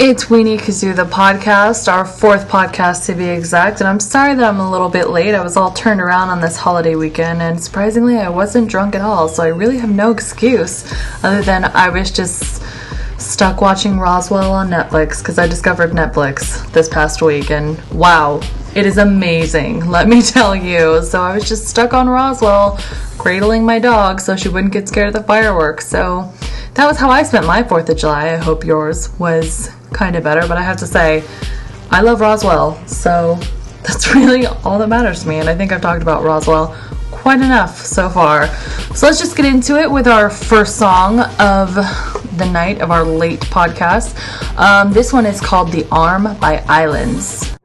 It's Weenie Kazoo, the podcast, our fourth podcast to be exact. And I'm sorry that I'm a little bit late. I was all turned around on this holiday weekend, and surprisingly, I wasn't drunk at all. So I really have no excuse other than I was just stuck watching Roswell on Netflix because I discovered Netflix this past week, and wow, it is amazing, let me tell you. So I was just stuck on Roswell, cradling my dog so she wouldn't get scared of the fireworks. So that was how I spent my 4th of July. I hope yours was kind of better, but I have to say, I love Roswell, so that's really all that matters to me. And I think I've talked about Roswell quite enough so far. So let's just get into it with our first song of the night of our late podcast. Um, this one is called The Arm by Islands.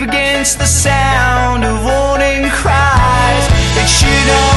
against the sound of warning cries. It should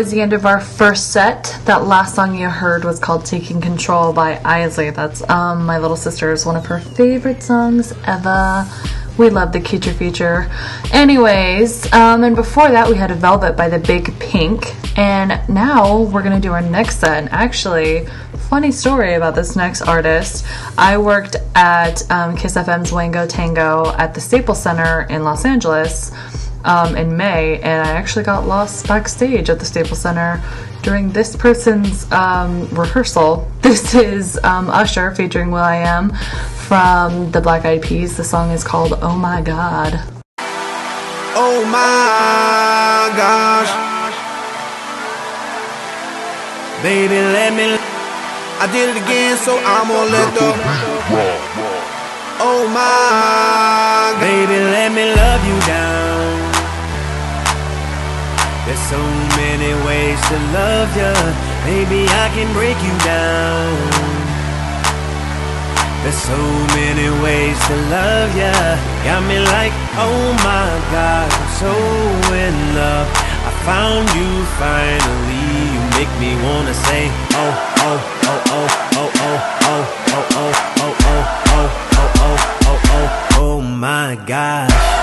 was the end of our first set. That last song you heard was called Taking Control by Isley. That's um, my little sister's one of her favorite songs ever. We love the Keecher feature. Anyways, um, and before that we had Velvet by the Big Pink. And now we're gonna do our next set. And actually, funny story about this next artist. I worked at um, Kiss FM's Wango Tango at the Staples Center in Los Angeles um, in May, and I actually got lost backstage at the Staples Center during this person's um, rehearsal. This is um, Usher featuring will.i.am from the Black Eyed Peas. The song is called Oh My God. Oh my gosh. Baby, let me. I did it again, so I'm gonna let the. Oh my. Baby, let me love you down. There's so many ways to love ya. Baby, I can break you down. There's so many ways to love ya. Got me like, oh my God, I'm so in love. I found you finally. You make me wanna say, oh, oh, oh, oh, oh, oh, oh, oh, oh, oh, oh, oh, oh, oh, oh, oh, oh my gosh.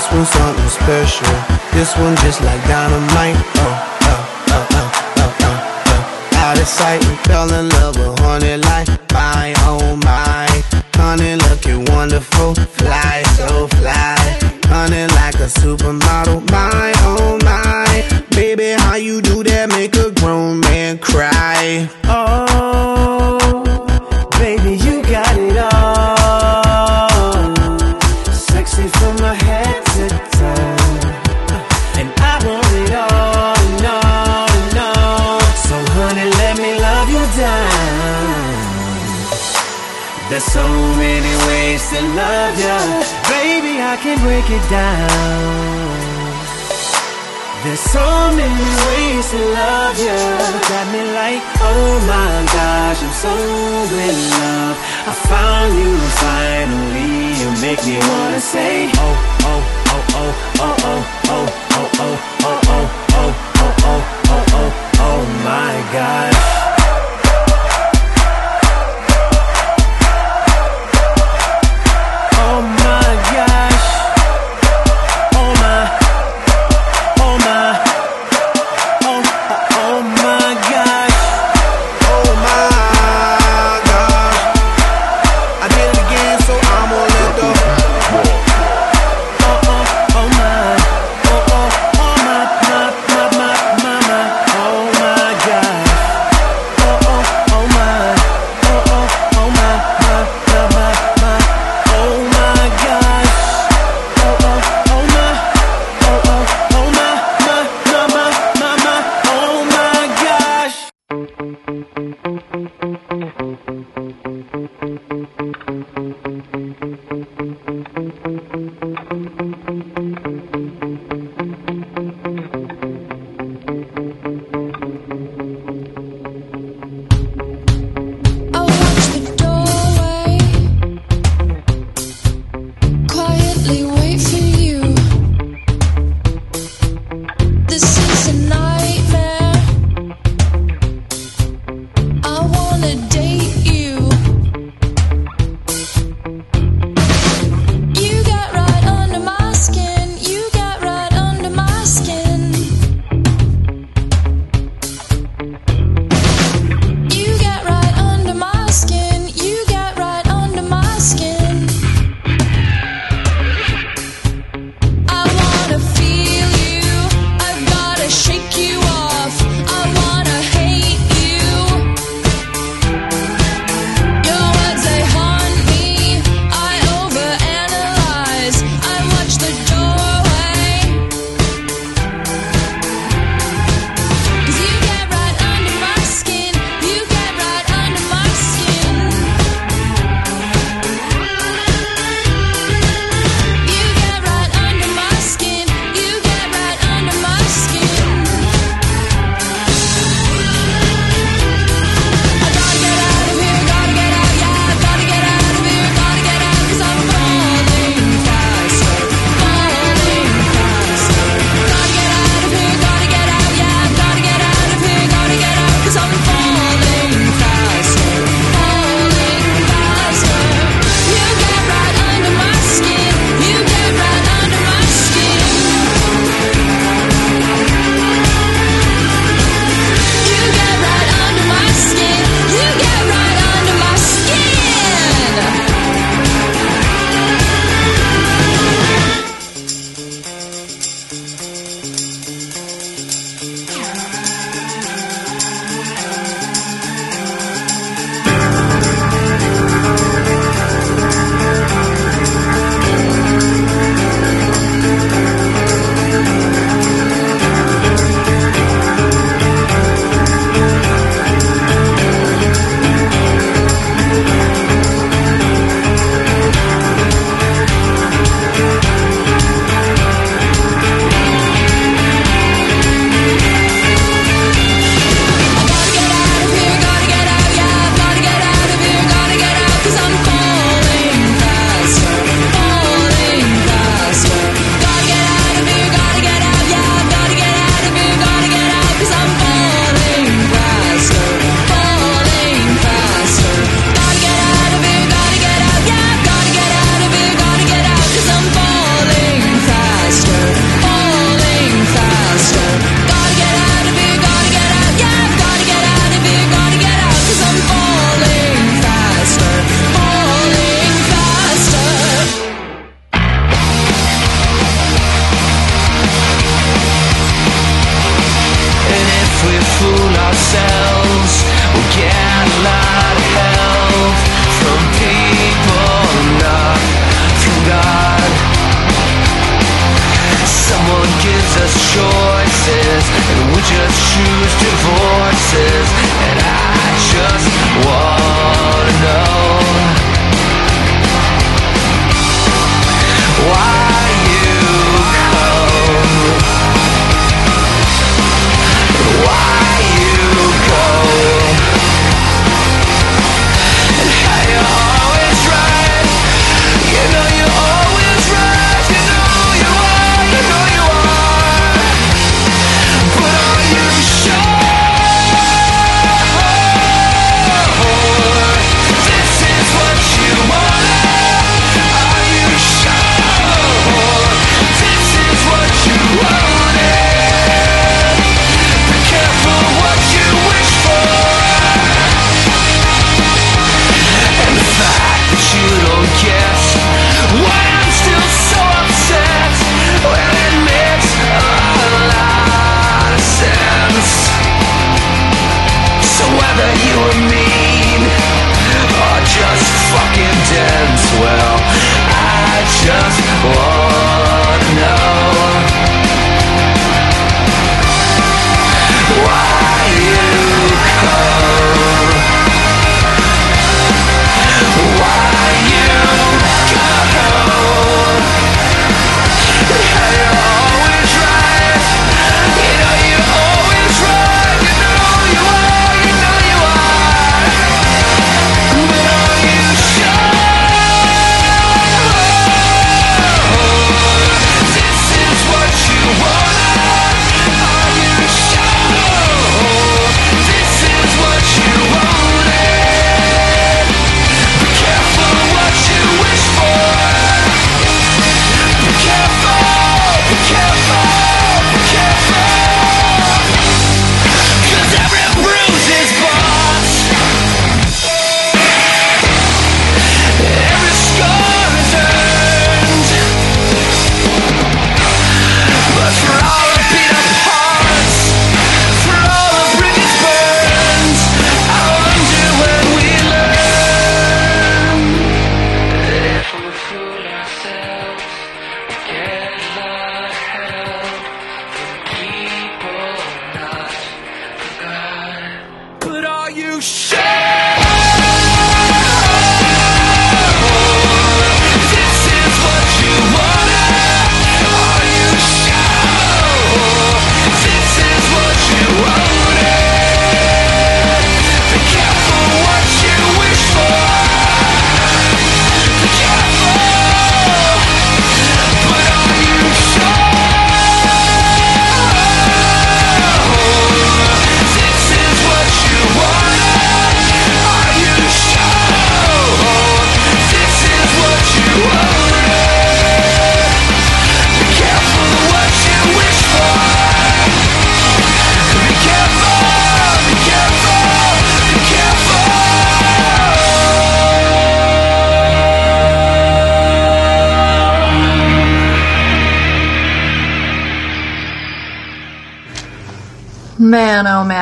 This one's something special. This one just like dynamite. Oh, oh, oh, oh, oh, oh, oh. Out of sight and fell in love with honey like my, oh my. Honey looking wonderful, fly so fly. Honey like a supermodel, my, oh my. Baby, how you do that make a grown man cry? Oh, There's so many ways to love ya. Baby, I can break it down. There's so many ways to love you. Got me like, oh my gosh, I'm so in love. I found you finally. You make me wanna say, oh, oh, oh, oh, oh, oh, oh, oh, oh, oh, oh, oh, oh, oh, oh, oh, oh my gosh.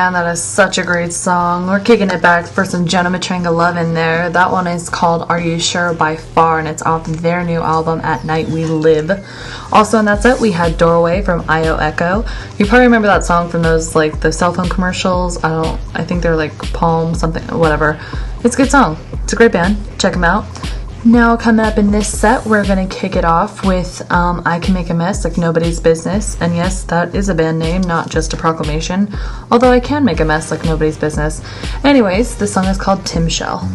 Man, that is such a great song. We're kicking it back for some Jonah Matranga love in there. That one is called Are You Sure by far, and it's off their new album At Night We Live. Also in that set, we had Doorway from IO Echo. You probably remember that song from those like the cell phone commercials. I don't. I think they're like Palm something, whatever. It's a good song. It's a great band. Check them out. Now, coming up in this set, we're gonna kick it off with um, I Can Make a Mess Like Nobody's Business. And yes, that is a band name, not just a proclamation. Although I can make a mess like nobody's business. Anyways, the song is called Tim Shell.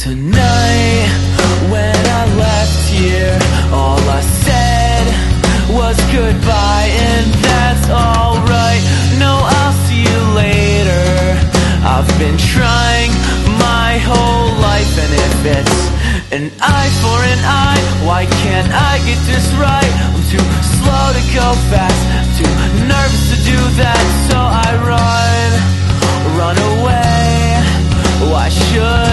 Tonight, when I left here, all I said was goodbye, and that's alright. No, I'll see you later. I've been trying my whole life, and if it's an eye for an eye, why can't I get this right? I'm too slow to go fast, too nervous to do that, so I run, run away. Why should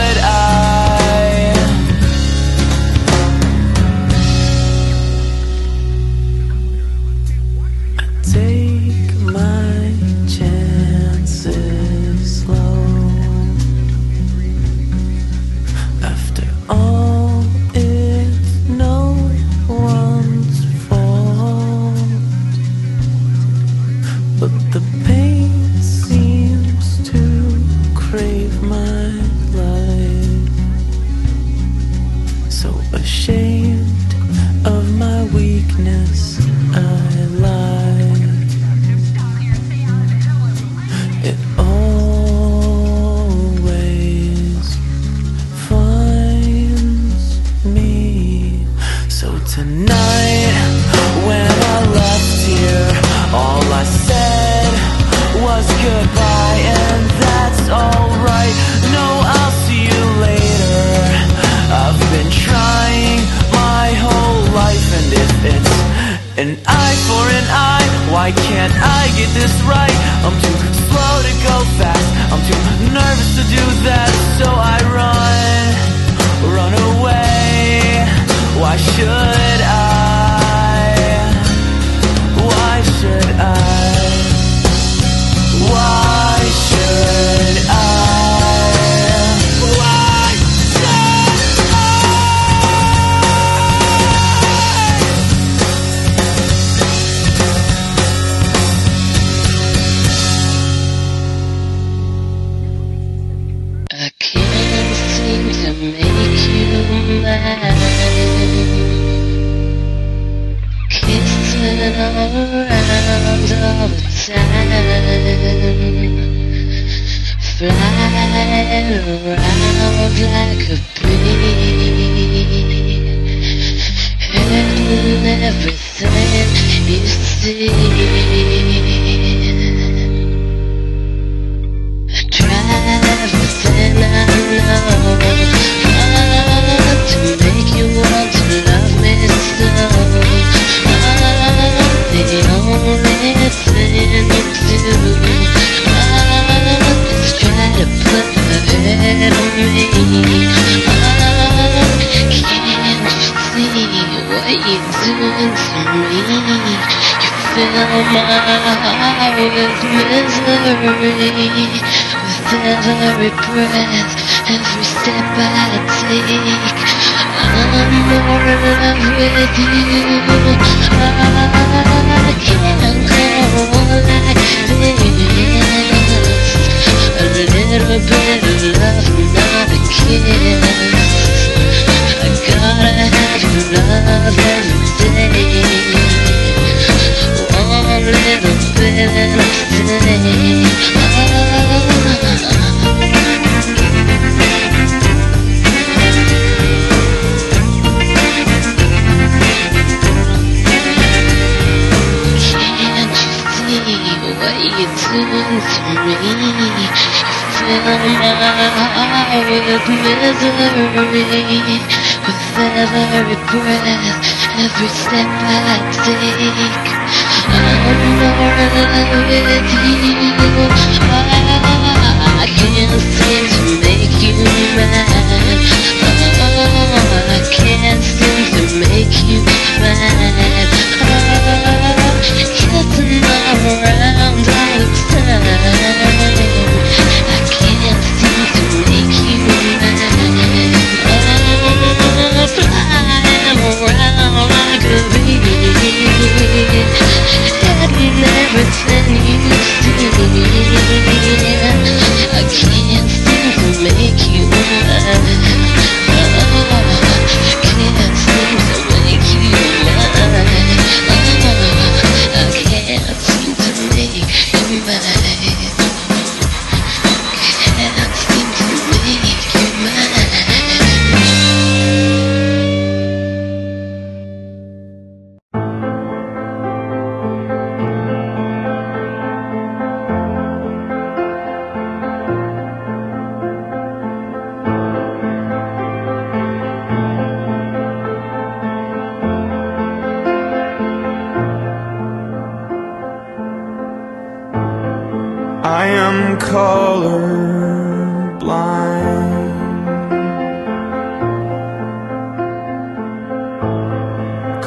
with misery. With every breath, every step I take, I'm. I can't seem to make you mad. Oh, I can't seem to make you mad. Oh, around all the time. Everything you see. I can't seem to make you mad.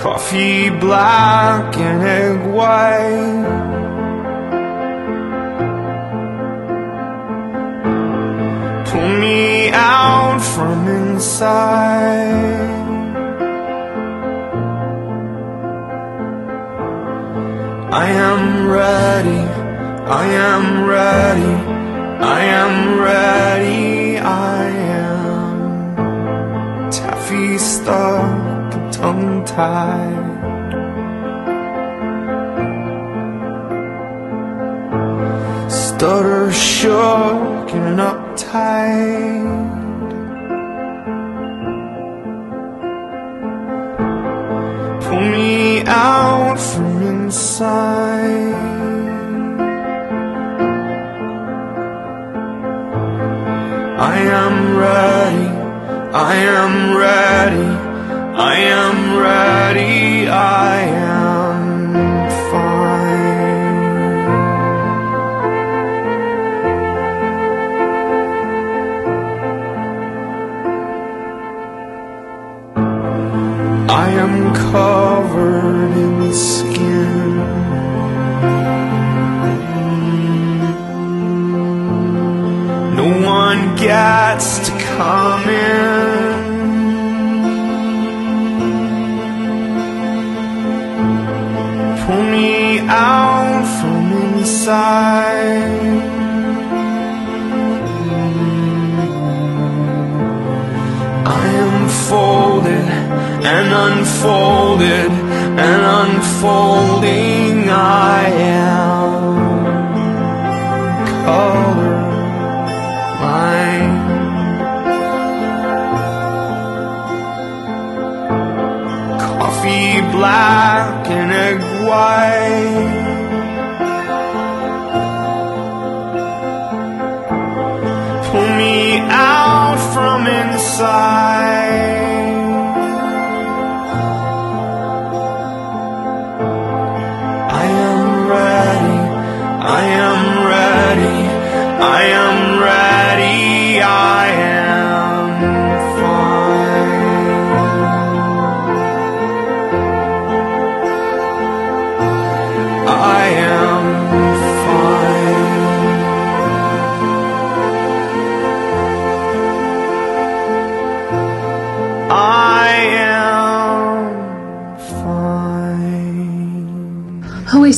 Coffee black and egg white. Pull me out from inside. I am ready. I am ready. I am ready. I am taffy stuck and tongue tied. Stutter shook and uptight. Pull me out from inside. I am ready, I am ready, I am ready, I am and unfolded and unfolding. I am color line. Coffee black and egg white. Pull me out from inside. I am ready. I am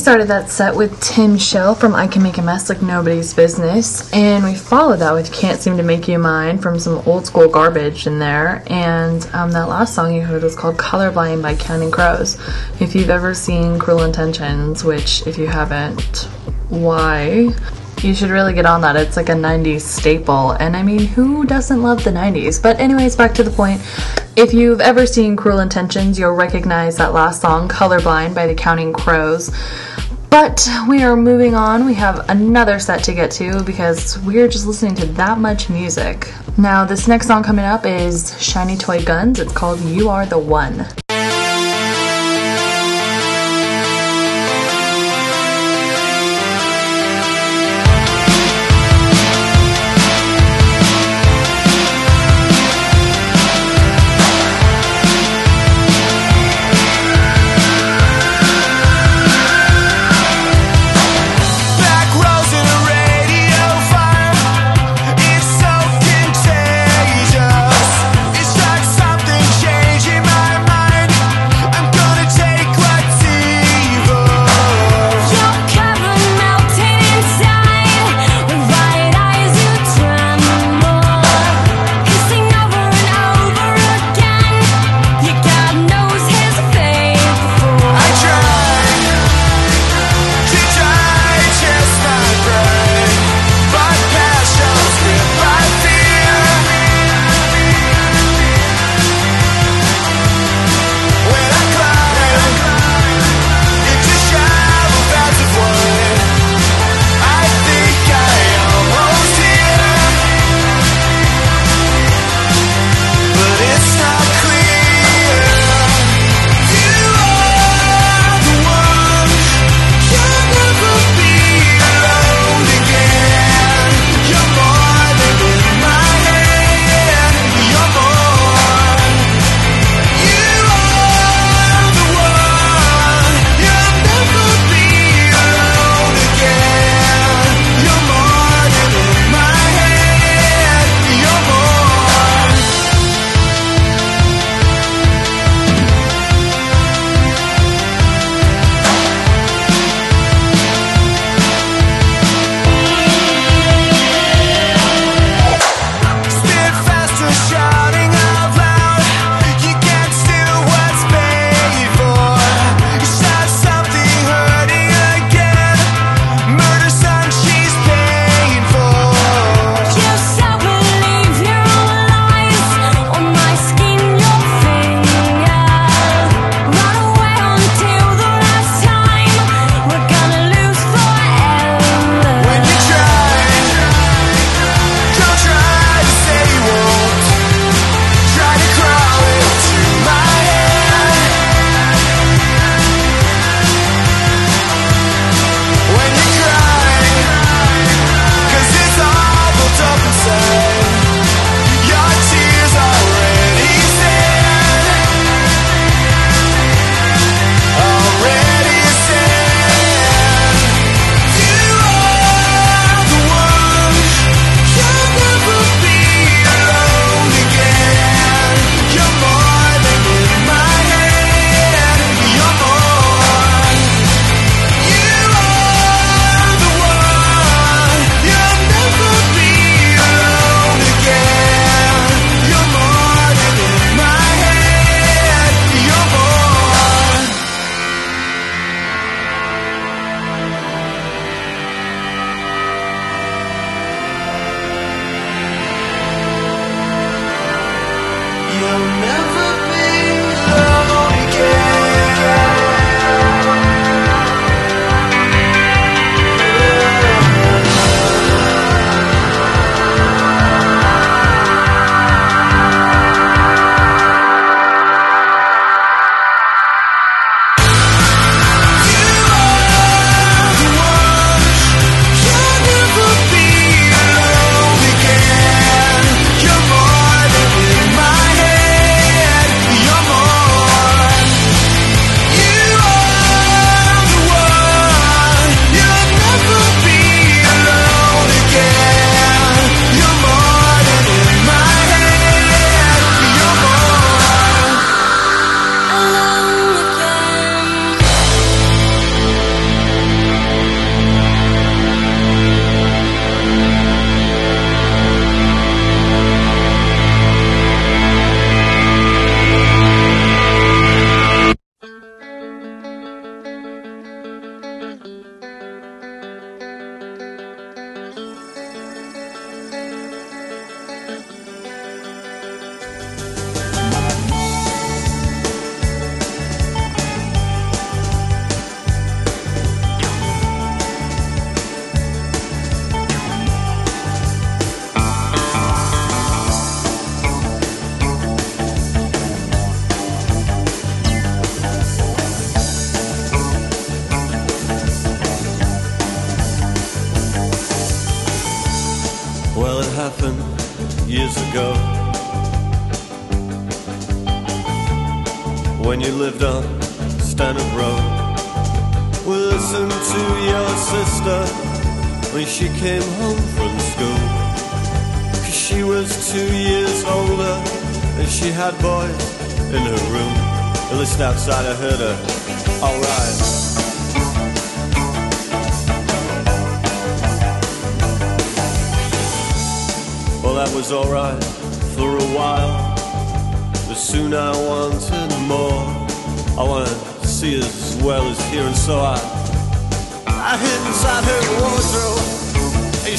started that set with Tim Shell from I Can Make a Mess Like Nobody's Business, and we followed that with Can't Seem to Make You Mine from some old school garbage in there. And um, that last song you heard was called Colorblind by Counting Crows. If you've ever seen Cruel Intentions, which if you haven't, why? You should really get on that. It's like a 90s staple. And I mean, who doesn't love the 90s? But, anyways, back to the point. If you've ever seen Cruel Intentions, you'll recognize that last song, Colorblind by the Counting Crows. But we are moving on. We have another set to get to because we're just listening to that much music. Now, this next song coming up is Shiny Toy Guns. It's called You Are the One.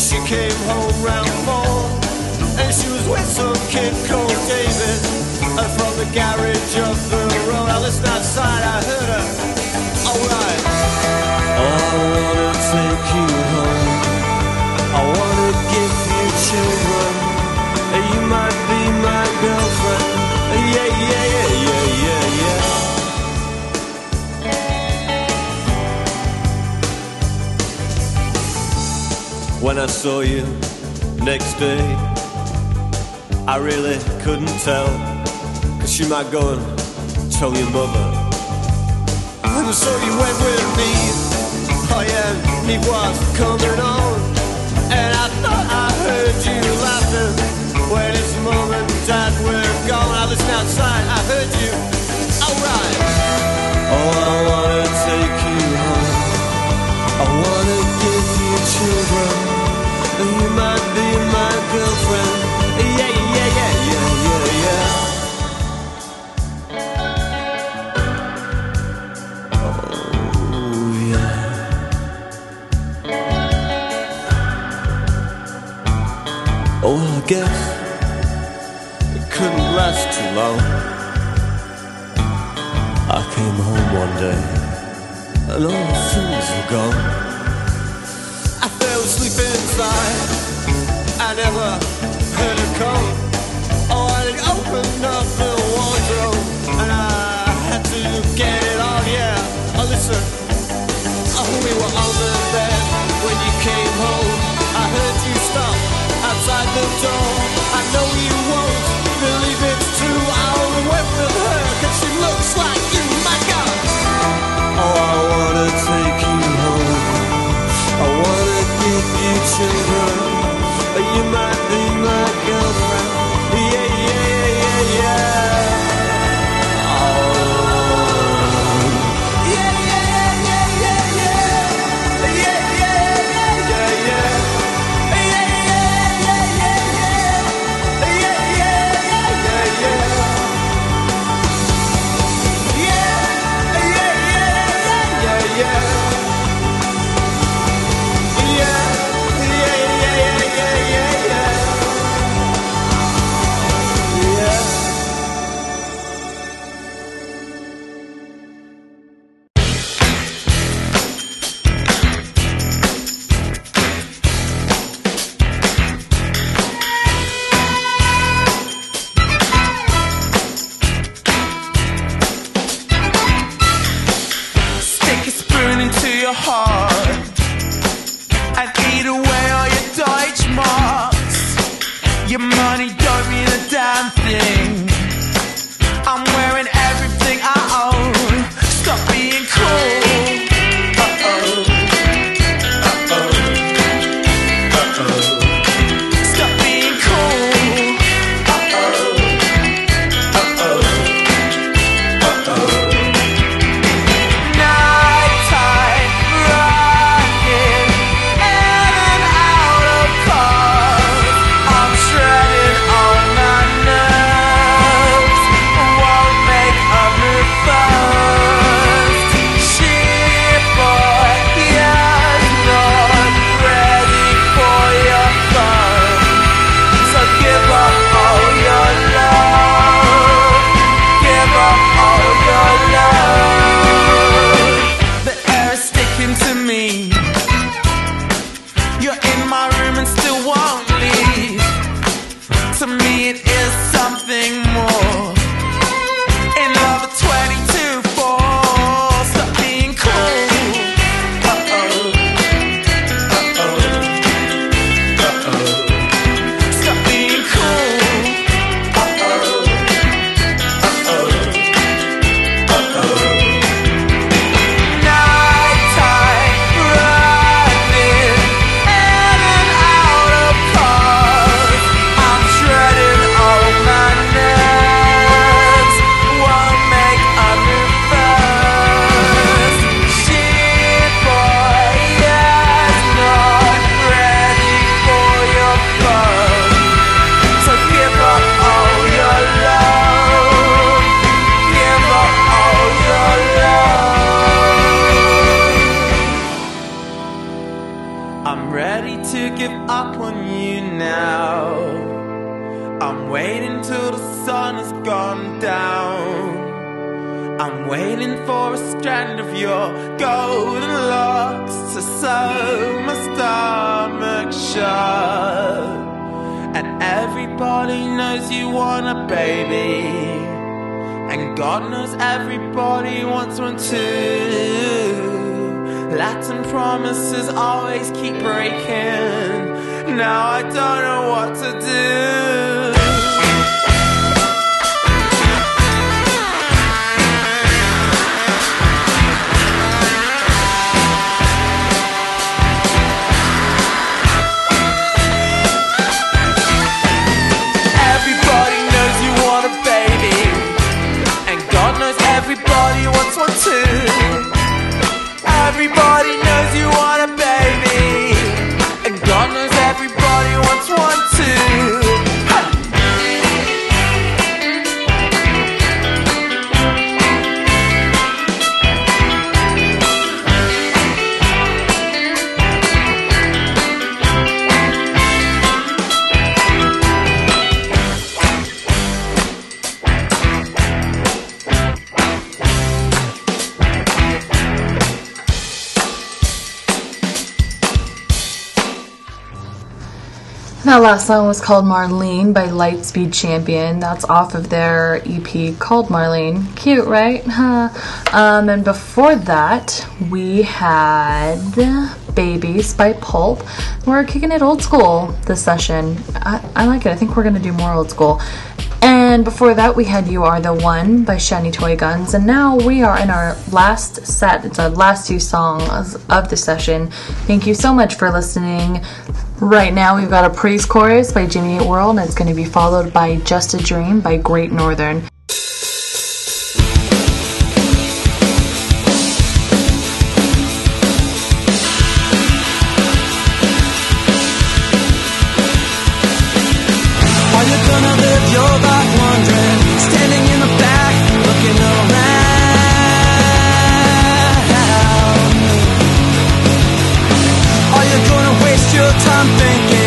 She came home round four. And she was with some kid called David. And from the garage of the road, I listened outside, I heard her. Alright. I wanna take you home. When I saw you next day, I really couldn't tell. Cause you might go and tell your mother. And so you went with me. Oh yeah, me was coming on. And I thought I heard you laughing. When it's mom and dad were gone, I listened outside, I heard you. Alright. Oh, I wanna take you home. I wanna give you children. You might be my girlfriend. Yeah, yeah, yeah, yeah, yeah, yeah. Oh, yeah. Oh, well, I guess it couldn't last too long. I came home one day and all the things were gone. Inside. I never heard her come. Oh, I opened up the wardrobe and I had to get it on. Yeah, oh, listen. Oh, we were on the bed when you came home. I heard you stop outside the door. Last song was called Marlene by Lightspeed Champion. That's off of their EP called Marlene. Cute, right? Huh. Um, and before that, we had Babies by Pulp. We're kicking it old school this session. I, I like it. I think we're going to do more old school. And before that, we had You Are the One by Shiny Toy Guns. And now we are in our last set. It's our last two songs of the session. Thank you so much for listening. Right now, we've got a praise chorus by Jimmy Eat World, and it's going to be followed by Just a Dream by Great Northern. Your time thinking